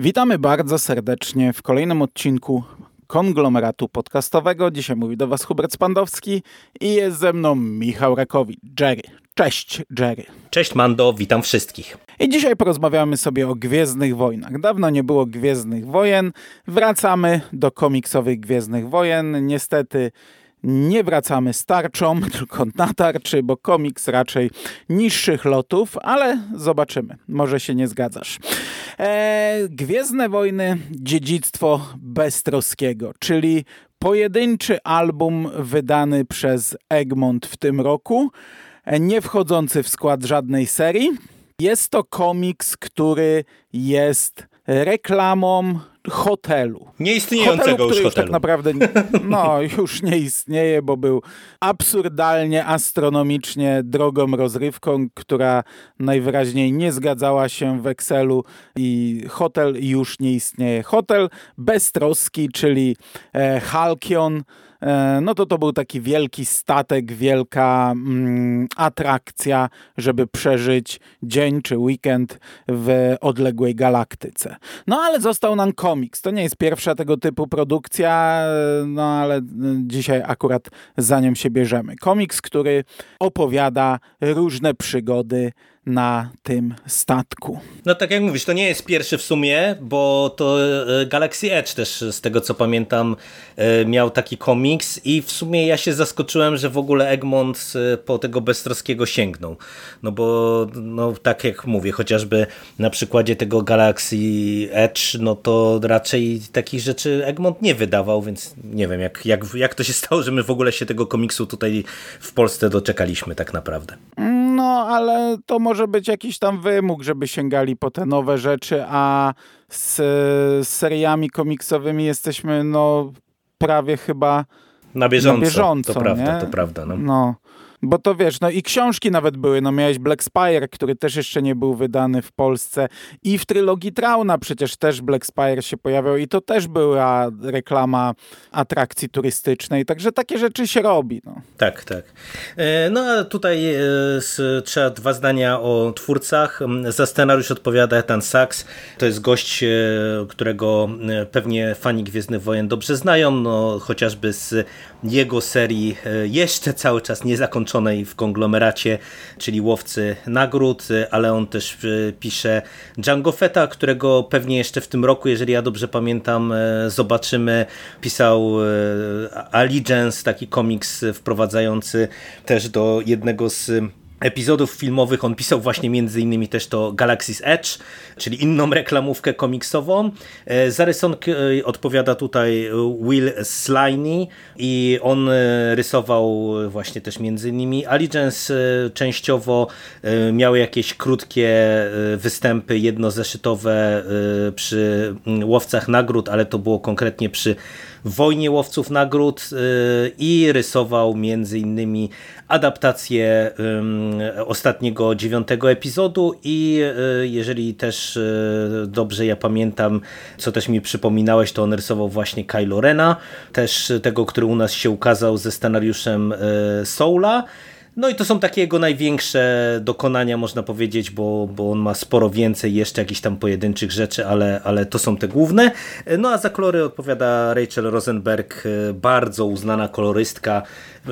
Witamy bardzo serdecznie w kolejnym odcinku konglomeratu podcastowego. Dzisiaj mówi do Was Hubert Spandowski i jest ze mną Michał Rakowicz. Jerry. Cześć, Jerry. Cześć, Mando, witam wszystkich. I dzisiaj porozmawiamy sobie o Gwiezdnych Wojnach. Dawno nie było Gwiezdnych Wojen. Wracamy do komiksowych Gwiezdnych Wojen. Niestety nie wracamy z tarczą, tylko na tarczy, bo komiks raczej niższych lotów, ale zobaczymy. Może się nie zgadzasz. Eee, Gwiezdne Wojny, dziedzictwo Beztroskiego, czyli pojedynczy album wydany przez Egmont w tym roku, nie wchodzący w skład żadnej serii. Jest to komiks, który jest reklamą hotelu. Nieistniejącego hotelu, już już hotelu. tak naprawdę no, już nie istnieje, bo był absurdalnie, astronomicznie drogą rozrywką, która najwyraźniej nie zgadzała się w Excelu i hotel już nie istnieje. Hotel beztroski, czyli e, Halkion, no to to był taki wielki statek, wielka mm, atrakcja, żeby przeżyć dzień czy weekend w odległej galaktyce. No ale został nam komiks. To nie jest pierwsza tego typu produkcja, no ale dzisiaj akurat za nią się bierzemy. Komiks, który opowiada różne przygody na tym statku. No tak jak mówisz, to nie jest pierwszy w sumie, bo to e, Galaxy Edge też z tego co pamiętam e, miał taki komiks i w sumie ja się zaskoczyłem, że w ogóle Egmont e, po tego Beztroskiego sięgnął. No bo no tak jak mówię, chociażby na przykładzie tego Galaxy Edge, no to raczej takich rzeczy Egmont nie wydawał, więc nie wiem jak, jak, jak to się stało, że my w ogóle się tego komiksu tutaj w Polsce doczekaliśmy tak naprawdę. No, ale to może być jakiś tam wymóg, żeby sięgali po te nowe rzeczy, a z, z seriami komiksowymi jesteśmy no prawie chyba na bieżąco. Na bieżąco to prawda, nie? to prawda. No. no. Bo to wiesz, no i książki nawet były, no miałeś Black Spire, który też jeszcze nie był wydany w Polsce i w trylogii Trauna przecież też Black Spire się pojawiał i to też była reklama atrakcji turystycznej, także takie rzeczy się robi. No. Tak, tak. E, no a tutaj e, trzeba dwa zdania o twórcach. Za scenariusz odpowiada Ethan Sachs, to jest gość, e, którego pewnie fani Gwiezdnych Wojen dobrze znają, no chociażby z jego serii jeszcze cały czas nie zakończonej w konglomeracie, czyli Łowcy Nagród, ale on też e, pisze Django Fetta, którego pewnie jeszcze w tym roku, jeżeli ja dobrze pamiętam, e, zobaczymy. Pisał e, Allegiance, taki komiks wprowadzający też do jednego z epizodów filmowych on pisał właśnie między innymi też to Galaxy's Edge, czyli inną reklamówkę komiksową. E, za rysunki e, odpowiada tutaj Will Sliney i on e, rysował właśnie też między innymi Allegiance częściowo, miał jakieś krótkie występy jednozeszytowe przy Łowcach Nagród, ale to było konkretnie przy Wojnie Łowców Nagród i rysował między innymi adaptację ostatniego dziewiątego epizodu i e, jeżeli też e, dobrze ja pamiętam, co też mi przypominałeś, to on rysował właśnie Kylo Rena, też tego, który u nas się ukazał ze scenariuszem Soula. No i to są takie jego największe dokonania, można powiedzieć, bo, bo on ma sporo więcej jeszcze jakichś tam pojedynczych rzeczy, ale, ale to są te główne. No a za kolory odpowiada Rachel Rosenberg, bardzo uznana kolorystka.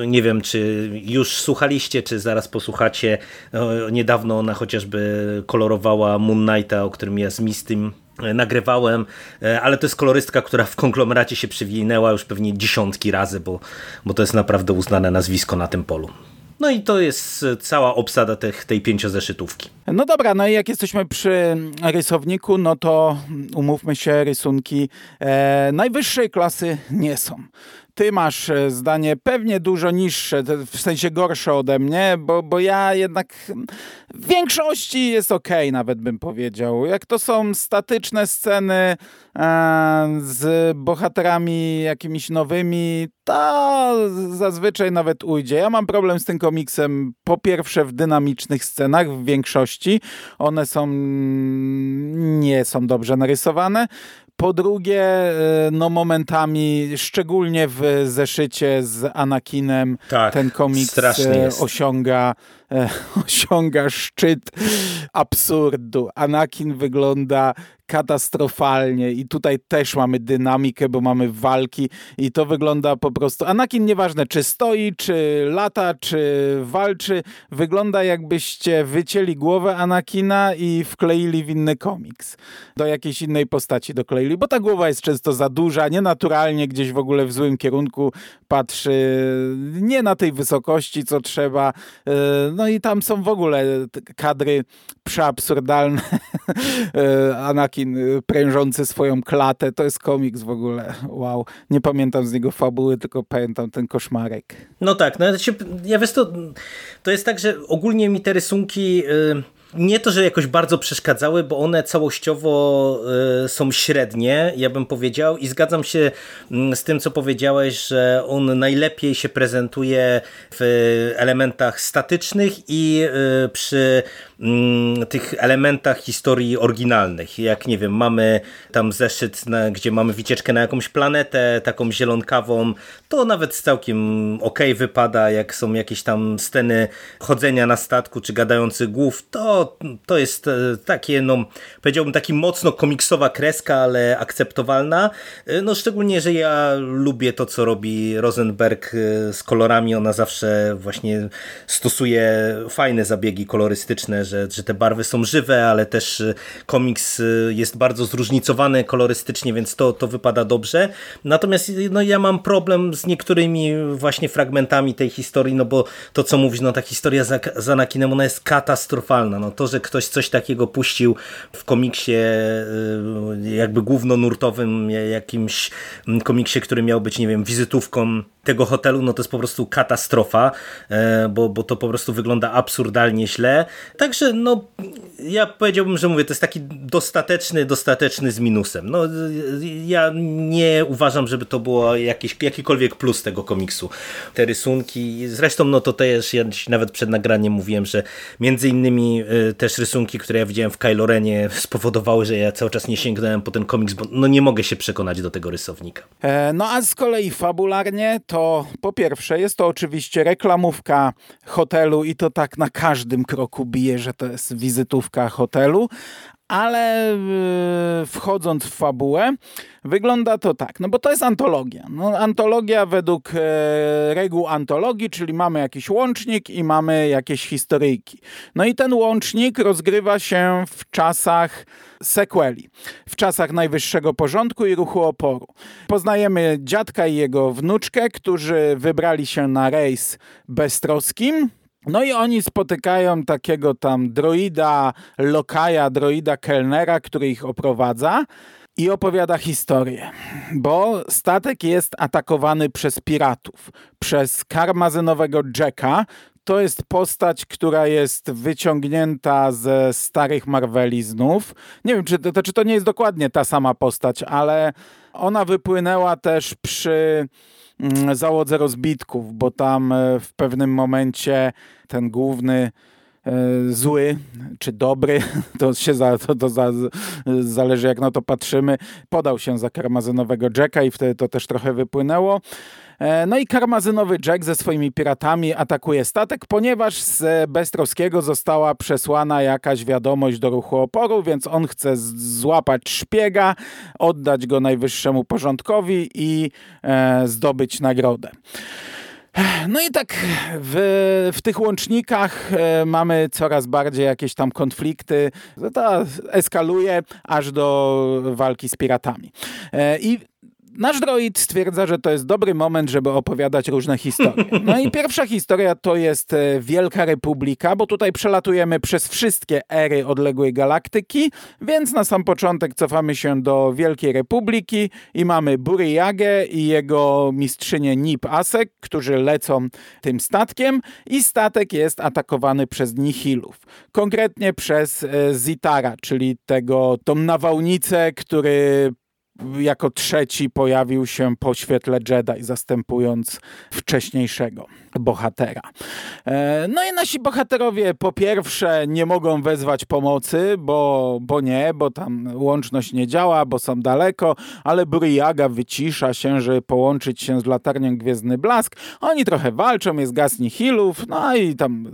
Nie wiem, czy już słuchaliście, czy zaraz posłuchacie. No, niedawno ona chociażby kolorowała Moon Knighta, o którym ja z Mistym nagrywałem, ale to jest kolorystka, która w konglomeracie się przywinęła już pewnie dziesiątki razy, bo, bo to jest naprawdę uznane nazwisko na tym polu. No i to jest cała obsada tych, tej pięciozeszytówki. No dobra, no i jak jesteśmy przy rysowniku, no to umówmy się, rysunki e, najwyższej klasy nie są ty masz e, zdanie pewnie dużo niższe, w sensie gorsze ode mnie, bo, bo ja jednak w większości jest ok, nawet bym powiedział. Jak to są statyczne sceny e, z bohaterami jakimiś nowymi, to zazwyczaj nawet ujdzie. Ja mam problem z tym komiksem po pierwsze w dynamicznych scenach, w większości. One są nie są dobrze narysowane. Po drugie, e, no momentami, szczególnie w zeszycie z Anakinem, tak, ten komiks e, osiąga, e, osiąga szczyt absurdu. Anakin wygląda katastrofalnie i tutaj też mamy dynamikę, bo mamy walki i to wygląda po prostu... Anakin nieważne, czy stoi, czy lata, czy walczy, wygląda jakbyście wycięli głowę Anakina i wkleili w inny komiks. Do jakiejś innej postaci dokleili, bo ta głowa jest często za duża, nienaturalnie gdzieś w ogóle w złym kierunku patrzy, nie na tej wysokości, co trzeba. E, no i tam są w ogóle kadry przeabsurdalne. E, Anakin prężący swoją klatę, to jest komiks w ogóle. Wow. Nie pamiętam z niego fabuły, tylko pamiętam ten koszmarek. No tak, no ja wiesz to, to jest tak, że ogólnie mi te rysunki... Yy nie to, że jakoś bardzo przeszkadzały, bo one całościowo y, są średnie, ja bym powiedział, i zgadzam się mm, z tym, co powiedziałeś, że on najlepiej się prezentuje w elementach statycznych i y, przy mm, tych elementach historii oryginalnych. Jak nie wiem, mamy tam zeszyt, na, gdzie mamy wycieczkę na jakąś planetę, taką zielonkawą, to nawet całkiem ok wypada, jak są jakieś tam sceny chodzenia na statku, czy gadających głów, to to, jest e, takie, no powiedziałbym taki mocno komiksowa kreska, ale akceptowalna. E, no szczególnie, że ja lubię to, co robi Rosenberg e, z kolorami. Ona zawsze właśnie stosuje fajne zabiegi kolorystyczne, że, że te barwy są żywe, ale też komiks jest bardzo zróżnicowany kolorystycznie, więc to, to wypada dobrze. Natomiast no, ja mam problem z niektórymi właśnie fragmentami tej historii, no bo to, co mówisz, no ta historia z Anakinem, ona jest katastrofalna. No, to, że ktoś coś takiego puścił w komiksie y, jakby głównonurtowym, jakimś komiksie, który miał być, nie wiem, wizytówką tego hotelu, no to jest po prostu katastrofa, e, bo, bo to po prostu wygląda absurdalnie źle. Także no, ja powiedziałbym, że mówię, to jest taki dostateczny, dostateczny z minusem. No, ja nie uważam, żeby to było jakiś, jakikolwiek plus tego komiksu. Te rysunki, zresztą no to też, ja nawet przed nagraniem mówiłem, że między innymi e, też rysunki, które ja widziałem w Kylo Renie spowodowały, że ja cały czas nie sięgnąłem po ten komiks, bo no nie mogę się przekonać do tego rysownika. E, no a z kolei fabularnie to po pierwsze jest to oczywiście reklamówka hotelu i to tak na każdym kroku bije, że to jest wizytówka hotelu, ale y, wchodząc w fabułę, wygląda to tak, no bo to jest antologia. No, antologia według e, reguł antologii, czyli mamy jakiś łącznik i mamy jakieś historyjki. No i ten łącznik rozgrywa się w czasach sequeli, w czasach najwyższego porządku i ruchu oporu. Poznajemy dziadka i jego wnuczkę, którzy wybrali się na rejs beztroskim, no i oni spotykają takiego tam droida lokaja, droida kelnera, który ich oprowadza i opowiada historię, bo statek jest atakowany przez piratów, przez karmazynowego Jacka. To jest postać, która jest wyciągnięta ze starych Marveli znów. Nie wiem, czy to, czy to nie jest dokładnie ta sama postać, ale ona wypłynęła też przy załodze rozbitków, bo tam e, w pewnym momencie ten główny zły czy dobry, to się za, to, to za, zależy jak na to patrzymy, podał się za karmazynowego Jacka i wtedy to też trochę wypłynęło. E, no i karmazynowy Jack ze swoimi piratami atakuje statek, ponieważ z Bestrowskiego została przesłana jakaś wiadomość do ruchu oporu, więc on chce złapać szpiega, oddać go najwyższemu porządkowi i e, zdobyć nagrodę. No i tak w, w tych łącznikach e, mamy coraz bardziej jakieś tam konflikty. To eskaluje aż do walki z piratami. E, I Nasz droid stwierdza, że to jest dobry moment, żeby opowiadać różne historie. No i pierwsza historia to jest e, Wielka Republika, bo tutaj przelatujemy przez wszystkie ery odległej galaktyki, więc na sam początek cofamy się do Wielkiej Republiki i mamy Buriyagę i jego mistrzynię Nip Asek, którzy lecą tym statkiem i statek jest atakowany przez Nihilów. Konkretnie przez e, Zitara, czyli tego, tą nawałnicę, który jako trzeci pojawił się po świetle Jedi, zastępując wcześniejszego bohatera. E, no i nasi bohaterowie po pierwsze nie mogą wezwać pomocy, bo, bo nie, bo tam łączność nie działa, bo są daleko, ale Buriaga wycisza się, żeby połączyć się z latarnią Gwiezdny Blask. Oni trochę walczą, jest gaz nihilów, no i tam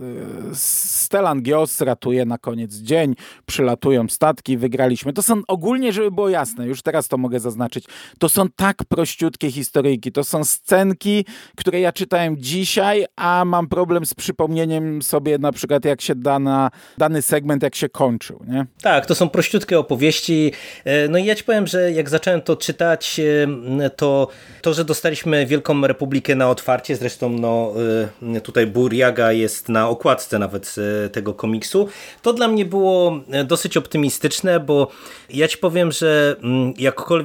e, Stellan Gios ratuje na koniec dzień, przylatują statki, wygraliśmy. To są ogólnie, żeby było jasne, już teraz to mogę zaznaczyć, to są tak prościutkie historyjki, to są scenki, które ja czytałem dzisiaj, a mam problem z przypomnieniem sobie na przykład jak się dana, dany segment, jak się kończył, nie? Tak, to są prościutkie opowieści. E, no i ja ci powiem, że jak zacząłem to czytać, e, to to, że dostaliśmy Wielką Republikę na otwarcie, zresztą no, e, tutaj Burjaga jest na okładce nawet tego komiksu, to dla mnie było dosyć optymistyczne, bo ja ci powiem, że mm,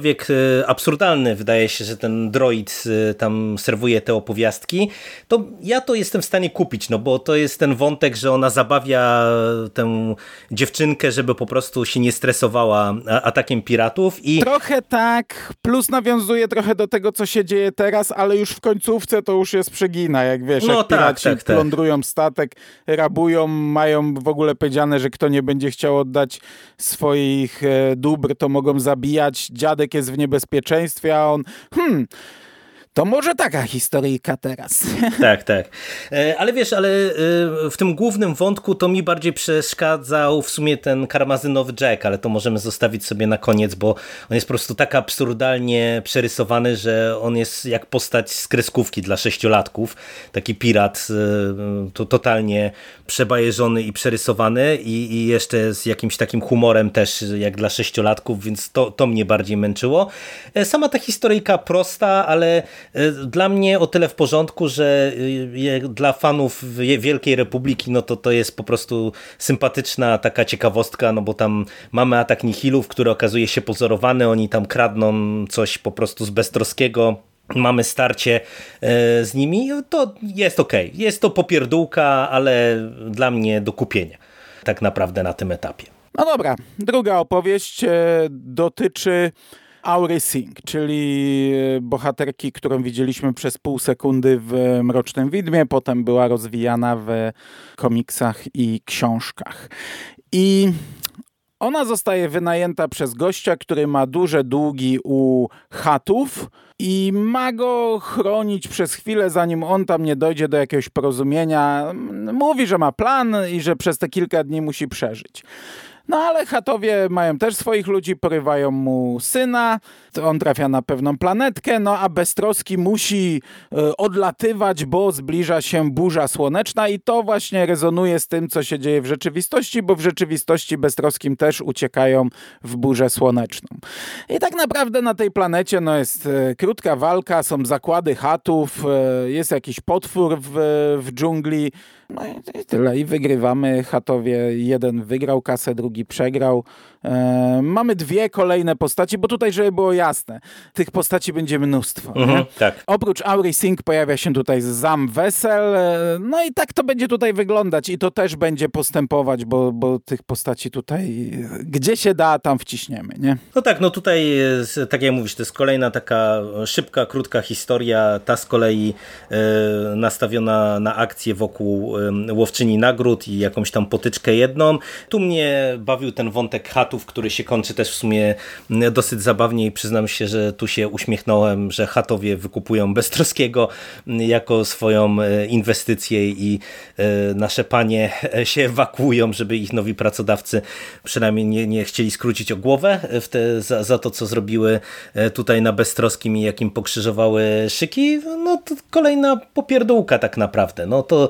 jakkolwiek absurdalny wydaje się, że ten droid tam serwuje te opowiastki, to ja to jestem w stanie kupić, no bo to jest ten wątek, że ona zabawia tę dziewczynkę, żeby po prostu się nie stresowała atakiem piratów i... Trochę tak, plus nawiązuje trochę do tego, co się dzieje teraz, ale już w końcówce to już jest przegina, jak wiesz, no jak tak, piraci tak, tak. plądrują statek, rabują, mają w ogóle powiedziane, że kto nie będzie chciał oddać swoich e, dóbr, to mogą zabijać, dziadek jest w niebezpieczeństwie, a on, hmm, to może taka historyjka teraz. Tak, tak. E, ale wiesz, ale e, w tym głównym wątku to mi bardziej przeszkadzał w sumie ten karmazynowy Jack, ale to możemy zostawić sobie na koniec, bo on jest po prostu tak absurdalnie przerysowany, że on jest jak postać z kreskówki dla sześciolatków. Taki pirat, e, to totalnie przebajeżony i przerysowany i, i jeszcze z jakimś takim humorem też jak dla sześciolatków, więc to, to mnie bardziej męczyło. Sama ta historyjka prosta, ale dla mnie o tyle w porządku, że e, dla fanów Wielkiej Republiki, no to to jest po prostu sympatyczna taka ciekawostka, no bo tam mamy atak nihilów, który okazuje się pozorowany, oni tam kradną coś po prostu z beztroskiego, mamy starcie e, z nimi, to jest ok. Jest to popierdółka, ale dla mnie do kupienia tak naprawdę na tym etapie. No dobra, druga opowieść dotyczy Aury Singh, czyli e, bohaterki, którą widzieliśmy przez pół sekundy w Mrocznym Widmie, potem była rozwijana w komiksach i książkach. I ona zostaje wynajęta przez gościa, który ma duże długi u chatów i ma go chronić przez chwilę, zanim on tam nie dojdzie do jakiegoś porozumienia. Mówi, że ma plan i że przez te kilka dni musi przeżyć. No ale chatowie mają też swoich ludzi, porywają mu syna, on trafia na pewną planetkę, no a beztroski musi e, odlatywać, bo zbliża się burza słoneczna i to właśnie rezonuje z tym, co się dzieje w rzeczywistości, bo w rzeczywistości beztroskim też uciekają w burzę słoneczną. I tak naprawdę na tej planecie no, jest e, krótka walka, są zakłady chatów, e, jest jakiś potwór w, w dżungli, no i tyle. I wygrywamy. Chatowie jeden wygrał kasę, drugi przegrał. E, mamy dwie kolejne postaci, bo tutaj, żeby było jasne, tych postaci będzie mnóstwo. Mhm, tak. Oprócz Aury Singh pojawia się tutaj Zam Wesel. E, no i tak to będzie tutaj wyglądać i to też będzie postępować, bo, bo tych postaci tutaj gdzie się da, tam wciśniemy, nie? No tak, no tutaj, jest, tak jak mówisz, to jest kolejna taka szybka, krótka historia, ta z kolei e, nastawiona na akcję wokół łowczyni nagród i jakąś tam potyczkę jedną. Tu mnie bawił ten wątek chatów, który się kończy też w sumie dosyć zabawnie i przyznam się, że tu się uśmiechnąłem, że chatowie wykupują Beztroskiego jako swoją inwestycję i nasze panie się ewakuują, żeby ich nowi pracodawcy przynajmniej nie, nie chcieli skrócić o głowę w te, za, za to, co zrobiły tutaj na Beztroskim i jakim pokrzyżowały szyki. No to kolejna popierdółka tak naprawdę. No to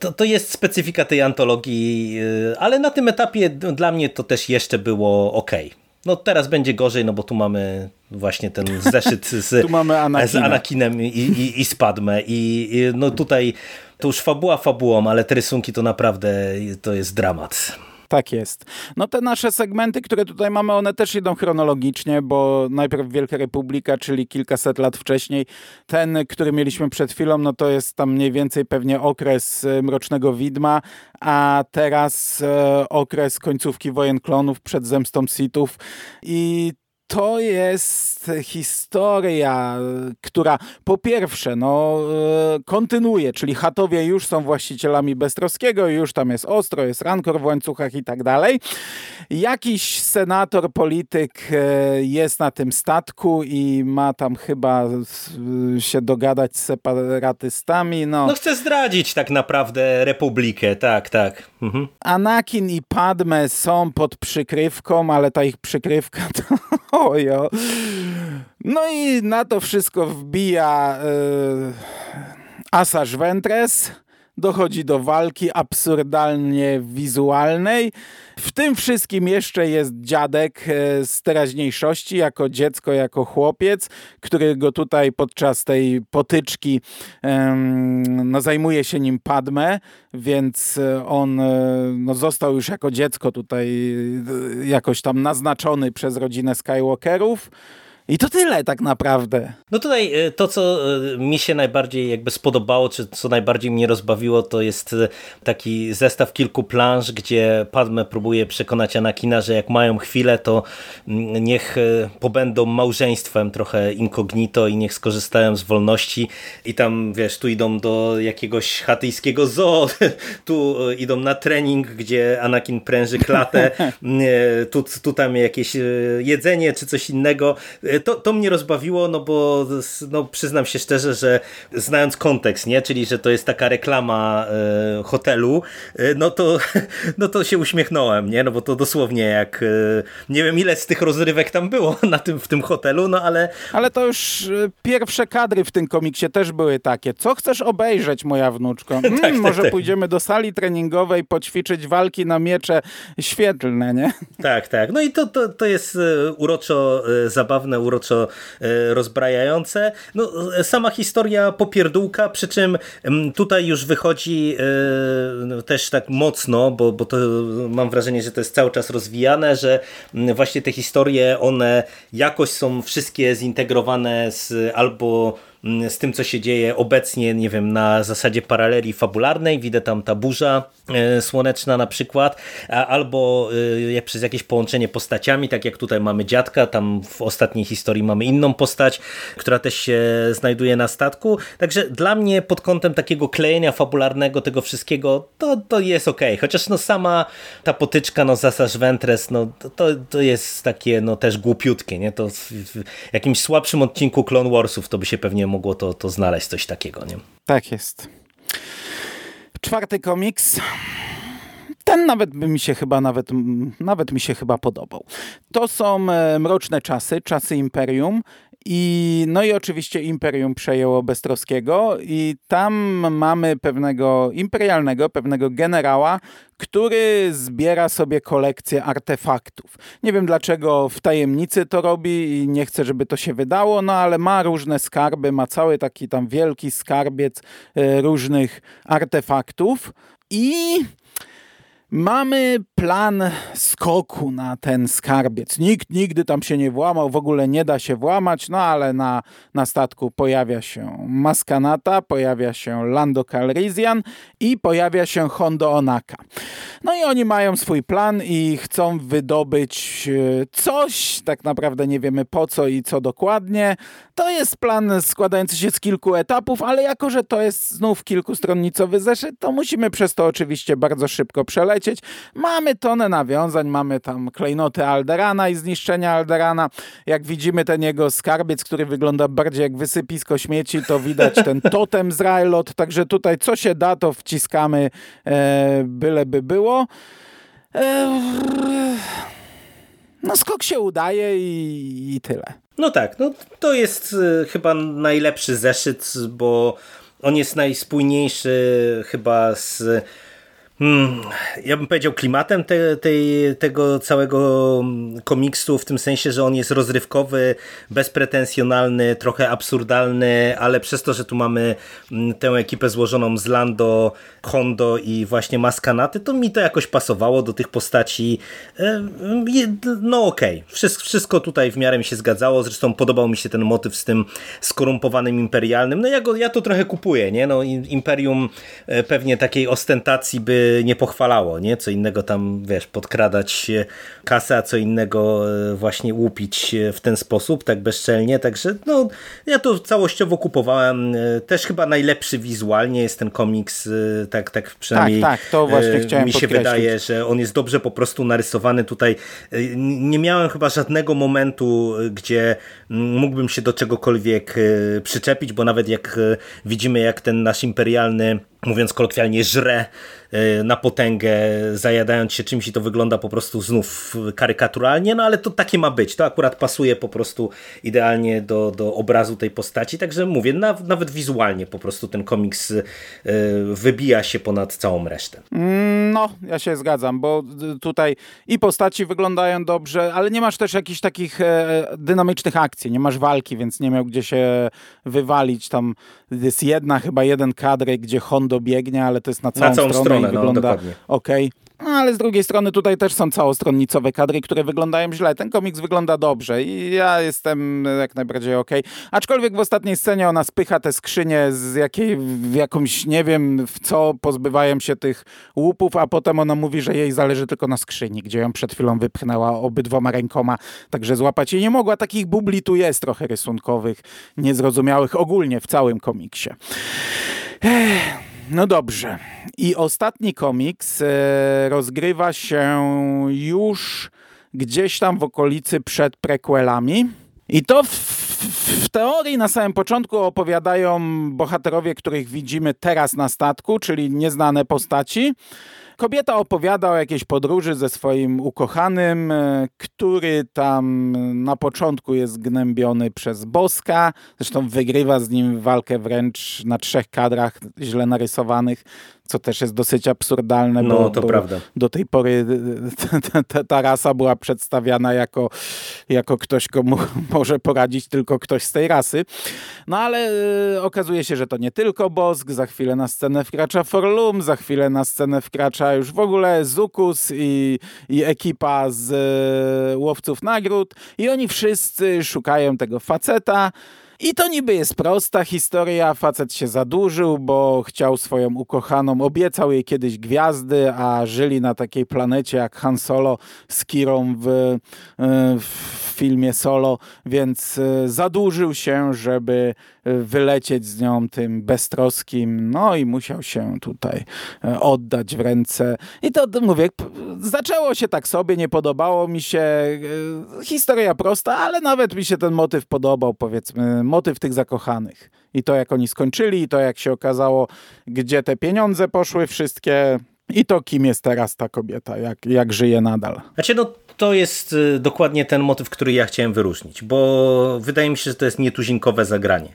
to, to jest specyfika tej antologii, y, ale na tym etapie dla mnie to też jeszcze było ok. No teraz będzie gorzej, no bo tu mamy właśnie ten zeszyt z, z Anakinem i, i, i z Padme i, i no tutaj to już fabuła fabułą, ale te rysunki to naprawdę to jest dramat. Tak jest. No te nasze segmenty, które tutaj mamy, one też idą chronologicznie, bo najpierw Wielka Republika, czyli kilkaset lat wcześniej. Ten, który mieliśmy przed chwilą, no to jest tam mniej więcej pewnie okres e, Mrocznego Widma, a teraz e, okres końcówki wojen klonów przed zemstą Sithów i to jest historia, która po pierwsze no, e, kontynuuje, czyli chatowie już są właścicielami Bestrowskiego, już tam jest ostro, jest rankor w łańcuchach i tak dalej. Jakiś senator, polityk e, jest na tym statku i ma tam chyba się dogadać z separatystami. No, no chce zdradzić tak naprawdę Republikę, tak, tak. Mhm. Anakin i Padme są pod przykrywką, ale ta ich przykrywka to No i na to wszystko wbija yy, Asajj Ventress dochodzi do walki absurdalnie wizualnej. W tym wszystkim jeszcze jest dziadek e, z teraźniejszości, jako dziecko, jako chłopiec, który go tutaj podczas tej potyczki no, zajmuje się nim Padme, więc e, on e, no, został już jako dziecko tutaj jakoś tam naznaczony przez rodzinę Skywalkerów. I to tyle tak naprawdę. No tutaj e, to, co e, mi się najbardziej jakby spodobało, czy co najbardziej mnie rozbawiło, to jest e, taki zestaw kilku planż, gdzie Padme próbuje przekonać Anakina, że jak mają chwilę, to mm, niech pobędą małżeństwem trochę incognito i niech skorzystają z wolności. I tam, wiesz, tu idą do jakiegoś chatyjskiego zoo, tu idą na trening, gdzie Anakin pręży klatę, tu, tu tam jakieś jedzenie czy coś innego to, to mnie rozbawiło, no bo no, przyznam się szczerze, że znając kontekst, nie, czyli że to jest taka reklama e, hotelu, e, no, to, no to się uśmiechnąłem, nie, no bo to dosłownie jak, e, nie wiem ile z tych rozrywek tam było na tym, w tym hotelu, no ale... Ale to już pierwsze kadry w tym komiksie też były takie. Co chcesz obejrzeć, moja wnuczko? Hmm, tak, może tak, tak. pójdziemy do sali treningowej poćwiczyć walki na miecze świetlne, nie? Tak, tak. No i to, to, to jest uroczo zabawne, uroczo e, rozbrajające. No, sama historia popierdółka, przy czym tutaj już wychodzi e, no, też tak mocno, bo, bo to mam wrażenie, że to jest cały czas rozwijane, że właśnie te historie, one jakoś są wszystkie zintegrowane z albo Mm, z tym, co się dzieje obecnie, nie wiem, na zasadzie paraleli fabularnej. Widzę tam ta burza e, słoneczna na przykład, albo e, przez jakieś połączenie postaciami, tak jak tutaj mamy dziadka, tam w ostatniej historii mamy inną postać, która też się znajduje na statku. Także dla mnie pod kątem takiego klejenia fabularnego tego wszystkiego, to, to jest ok. Chociaż no sama ta potyczka, no Zasarz Ventres, no to, to jest takie no też głupiutkie, nie? To w jakimś słabszym odcinku Clone Warsów to by się pewnie mogło to, to znaleźć coś takiego, nie? Tak jest. Czwarty komiks. Ten nawet by mi się chyba nawet, nawet mi się chyba podobał. To są e, mroczne czasy, czasy Imperium i, no i oczywiście Imperium przejęło Bestrowskiego i tam mamy pewnego imperialnego, pewnego generała, który zbiera sobie kolekcję artefaktów. Nie wiem dlaczego w tajemnicy to robi i nie chcę, żeby to się wydało, no ale ma różne skarby, ma cały taki tam wielki skarbiec e, różnych artefaktów i Mamy plan skoku na ten skarbiec. Nikt nigdy tam się nie włamał, w ogóle nie da się włamać, no ale na, na statku pojawia się Maskanata, pojawia się Lando Calrissian i pojawia się Hondo Onaka. No i oni mają swój plan i chcą wydobyć e, coś, tak naprawdę nie wiemy po co i co dokładnie. To jest plan składający się z kilku etapów, ale jako, że to jest znów kilkustronicowy zeszyt, to musimy przez to oczywiście bardzo szybko przelecieć. Mamy tonę nawiązań, mamy tam klejnoty Alderana i zniszczenia Alderana. Jak widzimy ten jego skarbiec, który wygląda bardziej jak wysypisko śmieci, to widać ten totem z Rylot, także tutaj co się da, to wciskamy, e, byleby było. E, no skok się udaje i, i tyle. No tak, no to jest y, chyba najlepszy zeszyt, bo on jest najspójniejszy chyba z Hmm, ja bym powiedział klimatem te, tej, tego całego komiksu, w tym sensie, że on jest rozrywkowy, bezpretensjonalny, trochę absurdalny, ale przez to, że tu mamy mm, tę ekipę złożoną z Lando, Hondo i właśnie Maskanaty, to mi to jakoś pasowało do tych postaci. E, no okej, okay. wszystko, wszystko tutaj w miarę mi się zgadzało, zresztą podobał mi się ten motyw z tym skorumpowanym imperialnym. No ja, go, ja to trochę kupuję, nie? No, Imperium e, pewnie takiej ostentacji by nie pochwalało, nie? Co innego tam, wiesz, podkradać kasę, a co innego właśnie łupić w ten sposób, tak bezczelnie, także no, ja to całościowo kupowałem, też chyba najlepszy wizualnie jest ten komiks, tak, tak przynajmniej tak, tak, to właśnie chciałem mi się podkreślić. wydaje, że on jest dobrze po prostu narysowany tutaj. Nie miałem chyba żadnego momentu, gdzie mógłbym się do czegokolwiek przyczepić, bo nawet jak widzimy, jak ten nasz imperialny mówiąc kolokwialnie, żre e, na potęgę, zajadając się czymś i to wygląda po prostu znów karykaturalnie, no ale to takie ma być. To akurat pasuje po prostu idealnie do, do obrazu tej postaci, także mówię, nawet wizualnie po prostu ten komiks e, wybija się ponad całą resztę. Mm, no, ja się zgadzam, bo tutaj i postaci wyglądają dobrze, ale nie masz też jakichś takich e, dynamicznych akcji, nie masz walki, więc nie miał gdzie się wywalić. Tam jest jedna, chyba jeden kadr, gdzie Honda dobiegnie, ale to jest na całą, na całą stronę, stronę i no, wygląda no, ok. No, ale z drugiej strony tutaj też są całostronnicowe kadry, które wyglądają źle. Ten komiks wygląda dobrze i ja jestem jak najbardziej ok. Aczkolwiek w ostatniej scenie ona spycha te skrzynie z jakiej, w jakąś, nie wiem w co, pozbywają się tych łupów, a potem ona mówi, że jej zależy tylko na skrzyni, gdzie ją przed chwilą wypchnęła obydwoma rękoma, także złapać jej nie mogła. Takich bubli tu jest trochę rysunkowych, niezrozumiałych ogólnie w całym komiksie. Ech. No dobrze. I ostatni komiks e, rozgrywa się już gdzieś tam w okolicy przed prequelami. I to w, w, teorii na samym początku opowiadają bohaterowie, których widzimy teraz na statku, czyli nieznane postaci. Kobieta opowiada o jakiejś podróży ze swoim ukochanym, e, który tam na początku jest gnębiony przez Boska, zresztą wygrywa z nim walkę wręcz na trzech kadrach źle narysowanych co też jest dosyć absurdalne, no, bo, to bo prawda. do tej pory ta, ta, ta, rasa była przedstawiana jako, jako ktoś, komu może poradzić tylko ktoś z tej rasy. No ale y, okazuje się, że to nie tylko Bosk, za chwilę na scenę wkracza Forlum, za chwilę na scenę wkracza już w ogóle Zukus i, i ekipa z y, Łowców Nagród i oni wszyscy szukają tego faceta, i to niby jest prosta historia. Facet się zadłużył, bo chciał swoją ukochaną, obiecał jej kiedyś gwiazdy, a żyli na takiej planecie jak Han Solo z Kirą w, e, w filmie Solo, więc e, zadłużył się, żeby wylecieć z nią tym beztroskim, no i musiał się tutaj oddać w ręce. I to mówię, zaczęło się tak sobie, nie podobało mi się. Historia prosta, ale nawet mi się ten motyw podobał, powiedzmy motyw tych zakochanych. I to, jak oni skończyli, i to, jak się okazało, gdzie te pieniądze poszły wszystkie, i to, kim jest teraz ta kobieta, jak, jak żyje nadal. Znaczy, no to jest y, dokładnie ten motyw, który ja chciałem wyróżnić, bo wydaje mi się, że to jest nietuzinkowe zagranie.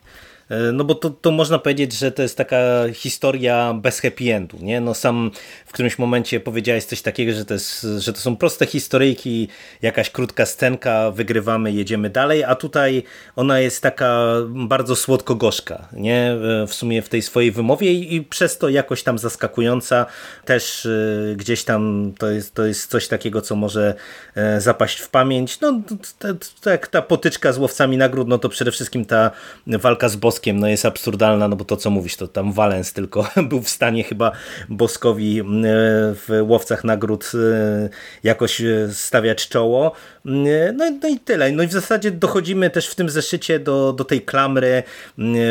E, no bo to, to można powiedzieć, że to jest taka historia bez happy endu, nie? No sam w którymś momencie powiedziałeś coś takiego, że to, jest, że to są proste historyjki, jakaś krótka scenka, wygrywamy, jedziemy dalej, a tutaj ona jest taka bardzo słodko-gorzka, nie? E, w sumie w tej swojej wymowie i, przez to jakoś tam zaskakująca, też y, gdzieś tam to jest, to jest coś takiego, co może zapaść w pamięć. No tak ta potyczka z łowcami nagród, no to przede wszystkim ta walka z bossem no jest absurdalna, no bo to co mówisz, to tam Valens tylko był w stanie chyba Boskowi e, w Łowcach Nagród e, jakoś e, stawiać czoło. No, no i tyle. No i w zasadzie dochodzimy też w tym zeszycie do, do tej klamry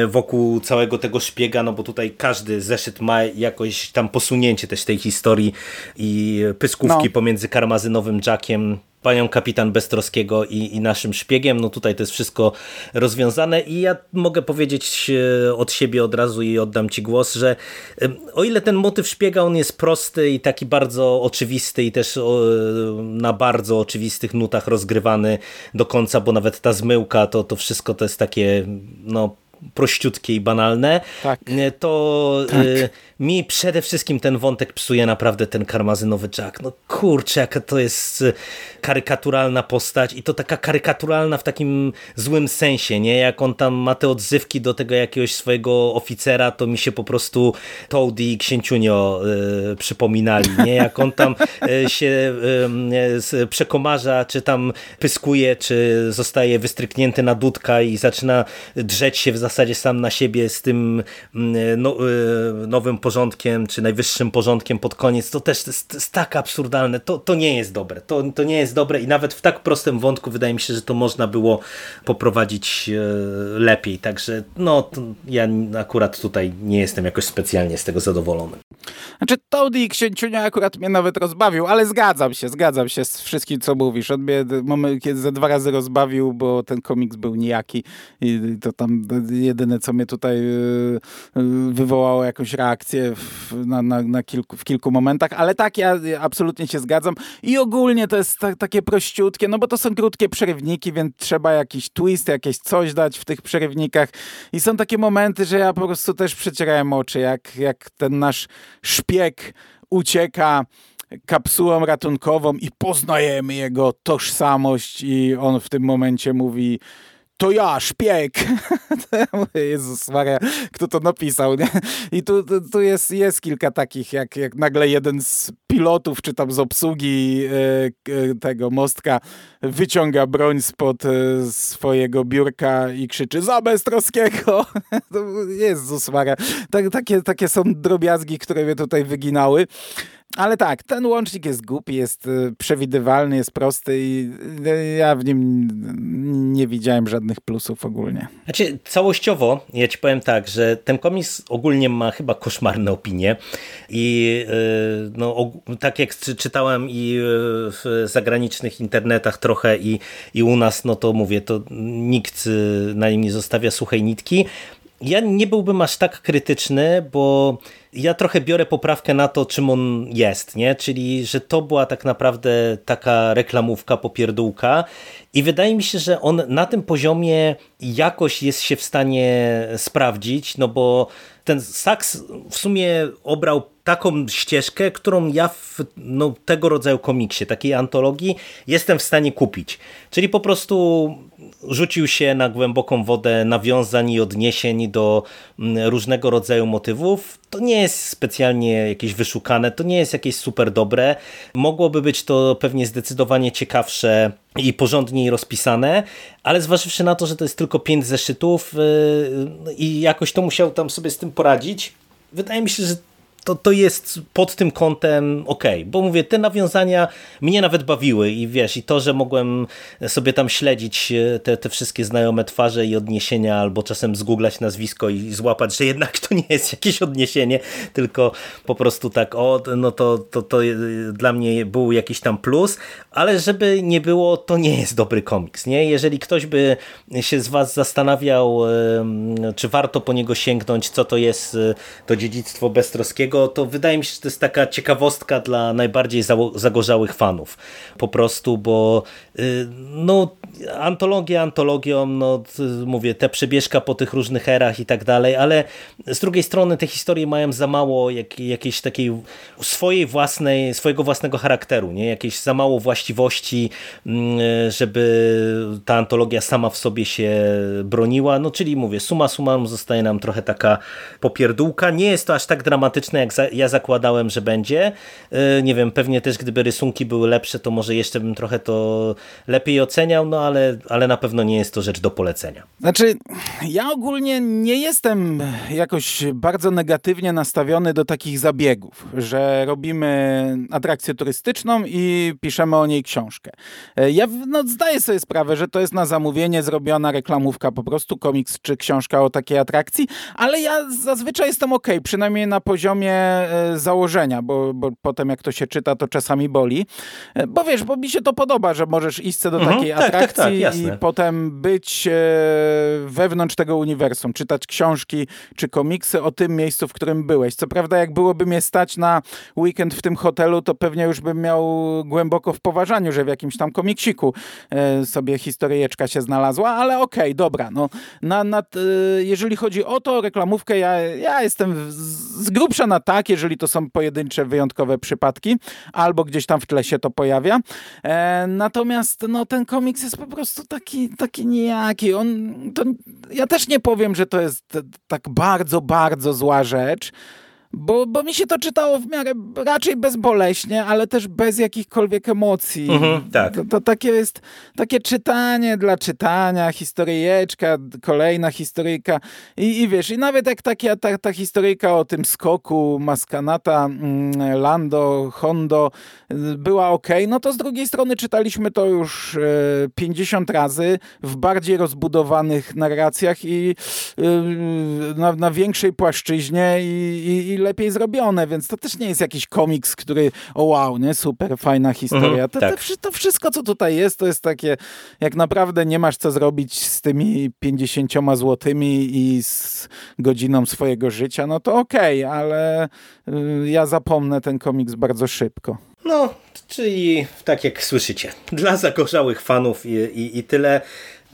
wokół całego tego szpiega, no bo tutaj każdy zeszyt ma jakoś tam posunięcie też tej historii i pyskówki no. pomiędzy karmazynowym Jackiem panią kapitan Beztroskiego i, i naszym szpiegiem. No tutaj to jest wszystko rozwiązane i ja mogę powiedzieć e, od siebie od razu i oddam ci głos, że o ile ten motyw szpiega on jest prosty i taki bardzo oczywisty i też na bardzo oczywistych nutach rozgrywany do końca, bo nawet ta zmyłka to, to wszystko to jest takie no prościutkie i banalne, tak. E, to tak. Y, mi przede wszystkim ten wątek psuje naprawdę ten karmazynowy Jack. No kurczę, jaka to jest y, karykaturalna postać i to taka karykaturalna w takim złym sensie, nie? Jak on tam ma te odzywki do tego jakiegoś swojego oficera, to mi się po prostu Toady i Księciunio y, przypominali, nie? Jak on tam y, się przekomarza, czy tam pyskuje, czy zostaje wystryknięty na dudka i zaczyna drzeć się w zasadzie zasadzie sam na siebie z tym mm, no, nowym porządkiem, czy najwyższym porządkiem pod koniec, to też jest, jest tak absurdalne, to, to nie jest dobre, to, to nie jest dobre i nawet w tak prostym wątku wydaje mi się, że to można było poprowadzić lepiej, także no, ja akurat tutaj nie jestem jakoś specjalnie z tego zadowolony. Znaczy, Toady i Księciunia akurat mnie nawet rozbawił, ale zgadzam się, zgadzam się z wszystkim, co mówisz. On mnie moment, kiedy ze dwa razy rozbawił, bo ten komiks był nijaki i to tam jedyne, co mnie tutaj y, y, wywołało jakąś reakcję w, na, na, na kilku, w kilku momentach, ale tak, ja absolutnie się zgadzam. I ogólnie to jest ta, takie prościutkie, no bo to są krótkie przerywniki, więc trzeba jakiś twist, jakieś coś dać w tych przerywnikach. I są takie momenty, że ja po prostu też przecierałem oczy, jak, jak ten nasz szpieg ucieka kapsułą ratunkową i poznajemy jego tożsamość i on w tym momencie mówi to ja, szpieg. Jezus Maria, kto to napisał, nie? I tu, tu, tu, jest, jest kilka takich, jak, jak nagle jeden z pilotów, czy tam z obsługi e, e, tego mostka wyciąga broń spod e, swojego biurka i krzyczy za Bestrowskiego. Jezus Maria. Tak, takie, takie są drobiazgi, które mnie tutaj wyginały. Ale tak, ten łącznik jest głupi, jest y, przewidywalny, jest prosty i y, ja w nim nie widziałem żadnych plusów ogólnie. Znaczy, całościowo, ja ci powiem tak, że ten komiks ogólnie ma chyba koszmarne opinie i y, no, tak jak czytałem i w zagranicznych internetach trochę i, i u nas, no to mówię, to nikt na nim nie zostawia suchej nitki. Ja nie byłbym aż tak krytyczny, bo ja trochę biorę poprawkę na to, czym on jest, nie? Czyli, że to była tak naprawdę taka reklamówka, popierdółka i wydaje mi się, że on na tym poziomie jakoś jest się w stanie sprawdzić, no bo ten Saks w sumie obrał taką ścieżkę, którą ja w no, tego rodzaju komiksie, takiej antologii jestem w stanie kupić. Czyli po prostu rzucił się na głęboką wodę nawiązań i odniesień do mm, różnego rodzaju motywów. To nie jest specjalnie jakieś wyszukane, to nie jest jakieś super dobre. Mogłoby być to pewnie zdecydowanie ciekawsze i porządniej rozpisane, ale zważywszy na to, że to jest tylko pięć zeszytów yy, i jakoś to musiał tam sobie z tym poradzić, wydaje mi się, że to, to jest pod tym kątem ok, bo mówię, te nawiązania mnie nawet bawiły i wiesz, i to, że mogłem sobie tam śledzić e, te, te wszystkie znajome twarze i odniesienia, albo czasem zgooglać nazwisko i złapać, że jednak to nie jest jakieś odniesienie, tylko po prostu tak, o, no to, to, to dla mnie był jakiś tam plus, ale żeby nie było, to nie jest dobry komiks, nie? Jeżeli ktoś by się z was zastanawiał, czy warto po niego sięgnąć, co to jest e, to dziedzictwo beztroskiego, to wydaje mi się, że to jest taka ciekawostka dla najbardziej zagorzałych fanów. Po prostu, bo y, no, antologia antologią, no mówię, te przebieżka po tych różnych erach i tak dalej, ale z drugiej strony te historie mają za mało jak, jakiejś takiej swojej własnej, swojego własnego charakteru, nie? Jakieś za mało właściwości, mm, żeby ta antologia sama w sobie się broniła, no czyli mówię, suma summarum zostaje nam trochę taka popierdółka, nie jest to aż tak dramatyczne jak za, ja zakładałem, że będzie, y, nie wiem, pewnie też gdyby rysunki były lepsze, to może jeszcze bym trochę to lepiej oceniał, no ale, ale na pewno nie jest to rzecz do polecenia. Znaczy, ja ogólnie nie jestem jakoś bardzo negatywnie nastawiony do takich zabiegów, że robimy atrakcję turystyczną i piszemy o niej książkę. Ja no, zdaję sobie sprawę, że to jest na zamówienie zrobiona reklamówka, po prostu komiks czy książka o takiej atrakcji, ale ja zazwyczaj jestem ok, przynajmniej na poziomie e, założenia, bo, bo potem jak to się czyta, to czasami boli. E, bo wiesz, bo mi się to podoba, że możesz iść do mhm, takiej tak, atrakcji tak, tak, i potem być e, wewnątrz tego uniwersum, czytać książki czy komiksy o tym miejscu, w którym byłeś. Co prawda, jak byłoby mnie stać na weekend w tym hotelu, to pewnie już bym miał głęboko w poważaniu, że w jakimś tam komiksiku sobie historyjeczka się znalazła, ale okej, okay, dobra. No, na, na, jeżeli chodzi o to, reklamówkę, ja, ja jestem z grubsza na tak, jeżeli to są pojedyncze, wyjątkowe przypadki, albo gdzieś tam w tle się to pojawia. natomiast no, ten komiks jest po prostu taki, taki nijaki. On, to, ja też nie powiem, że to jest tak bardzo, bardzo zła rzecz, bo, bo mi się to czytało w miarę raczej bezboleśnie, ale też bez jakichkolwiek emocji. Mhm, tak. To, to takie jest takie czytanie dla czytania, historyjeczka, kolejna historyjka i, i wiesz, i nawet jak taka, ta, ta historyjka o tym skoku Maskanata, mm, Lando, Hondo y, była ok, no to z drugiej strony czytaliśmy to już e, 50 razy w bardziej rozbudowanych narracjach i y, na, na większej płaszczyźnie i, i, i lepiej zrobione, więc to też nie jest jakiś komiks, który o wow, nie, super, fajna historia. Mhm, to, tak. to, to wszystko, co tutaj jest, to jest takie, jak naprawdę nie masz co zrobić z tymi 50 złotymi i z godziną swojego życia, no to okej, ale y, ja zapomnę ten komiks bardzo szybko. No, czyli tak jak słyszycie, dla zagorzałych fanów i, i, i tyle.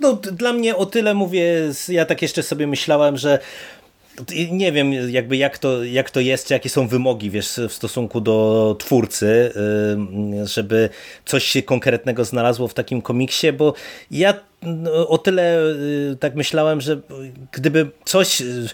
No, dla mnie o tyle mówię, ja tak jeszcze sobie myślałem, że nie wiem jakby jak to, jak to jest, czy jakie są wymogi wiesz, w stosunku do twórcy, żeby coś się konkretnego znalazło w takim komiksie, bo ja no, o tyle y, tak myślałem, że gdyby coś y,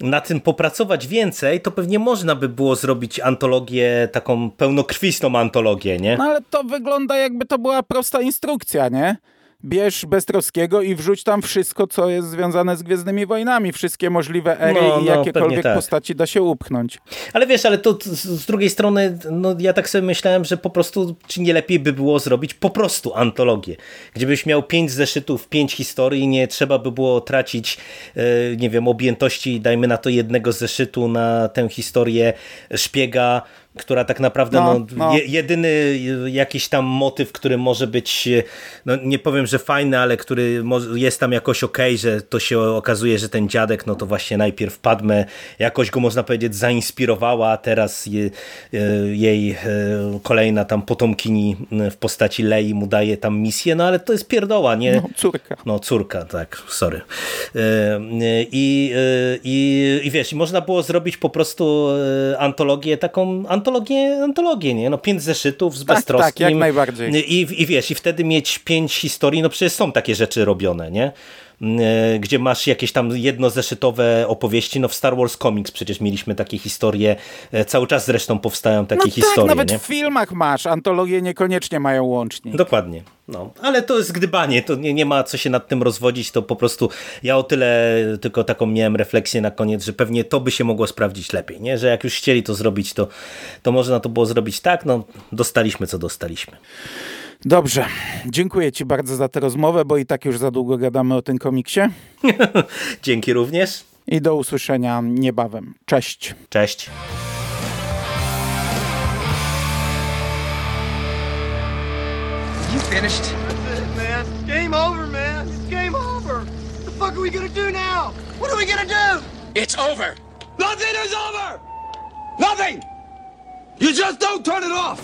na tym popracować więcej, to pewnie można by było zrobić antologię, taką pełnokrwistą antologię, nie? No ale to wygląda jakby to była prosta instrukcja, nie? Bierz Beztroskiego i wrzuć tam wszystko, co jest związane z Gwiezdnymi Wojnami. Wszystkie możliwe ery No, i no, jakiekolwiek tak. postaci da się upchnąć. Ale wiesz, ale to z- drugiej strony, no ja tak sobie myślałem, że po prostu, czy nie lepiej by było zrobić po prostu antologię, gdzie byś miał pięć zeszytów, pięć historii, nie trzeba by było tracić, e, nie wiem, objętości, dajmy na to jednego zeszytu na tę historię szpiega, która tak naprawdę, No, no, no. Je, jedyny jakiś tam motyw, który może być, e, no nie powiem, że fajny, ale który jest tam jakoś okej, że to się okazuje, że ten dziadek, no to właśnie najpierw Padme jakoś go można powiedzieć zainspirowała, a teraz je, e, jej e, kolejna tam potomkini w postaci Lei mu daje tam misję, no ale to jest pierdoła, nie? No, córka. No, córka, tak, sorry. I, i, I wiesz, można było zrobić po prostu antologię, taką antologię, antologię, nie? No, pięć zeszytów z Tak, beztroskim. tak, jak najbardziej. I, I wiesz, i wtedy mieć pięć historii, no przecież są takie rzeczy robione, nie? E, Gdzie masz jakieś tam jednozeszytowe opowieści, no w Star Wars Comics przecież mieliśmy takie historie, e, cały czas zresztą powstają takie No tak, historie, nawet nie? w filmach masz. Antologie niekoniecznie mają łącznik. Dokładnie. No, ale to jest gdybanie, to nie, nie ma co się nad tym rozwodzić, to po prostu ja o tyle tylko taką miałem refleksję na koniec, że pewnie to by się mogło sprawdzić lepiej, nie? że jak już chcieli to zrobić, to, to można to było zrobić tak, no dostaliśmy co dostaliśmy. Dobrze, dziękuję Ci bardzo za tę rozmowę, bo i tak już za długo gadamy o tym komiksie. Dzięki również, I do usłyszenia niebawem. Cześć. cześć. You finished? That's it, man. It's game over, man. It's game over. What the fuck are we gonna do now? What are we gonna do? It's over. Nothing is over! Nothing! You just don't turn it off!